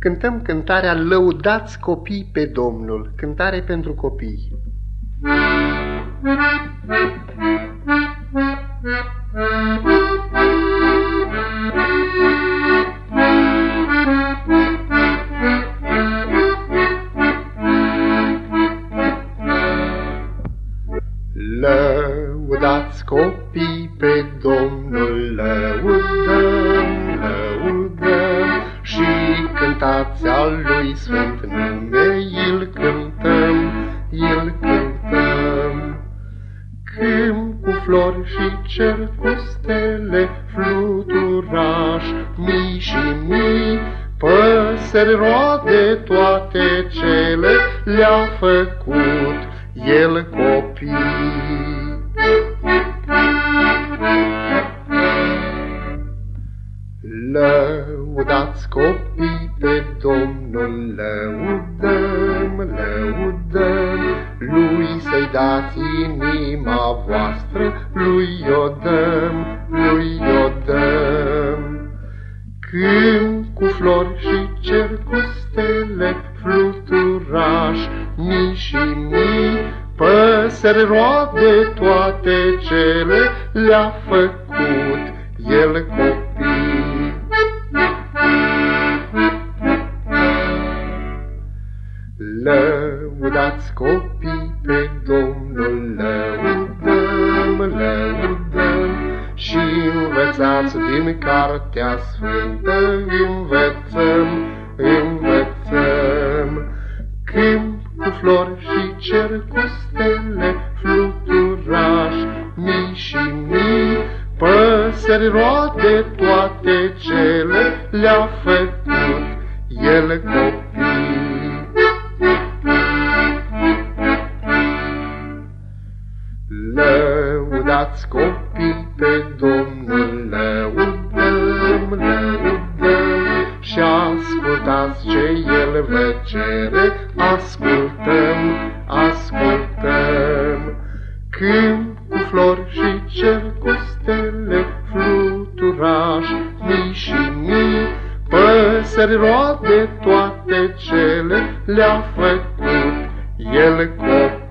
Cântăm cântarea Lăudați copii pe Domnul, cântare pentru copii. Lăudați copii pe Domnul, lăudăm, cântați al lui Sfânt nume, îl cântăm, îl cântăm. Câmp cu flori și cer cu stele, fluturaș, mii și mii, păsări roade toate cele le-a făcut el copii. Lăudați copii pe Domnul, lăudăm, lăudăm, Lui să-i dați inima voastră, Lui o dăm, Lui o dăm. Când cu flori și cer cu stele, fluturaș, mii și mii, Păsări roade toate cele le-a făcut el copii. Lăudați copii pe Domnul, lăudăm, lăudăm și învățați din Cartea Sfântă, învățăm, învățăm. Câmp cu flori și cer cu stele, fluturaș, mii și mii, păsări roade toate cele le-a făcut el copii. Lăudați copii pe Domnul, lăudăm, lăudăm și ascultați ce El vă cere, ascultăm, ascultăm. Când cu flori și cer cu stele, fluturaș, mii și mii, păsări roade toate cele le-a făcut El copii.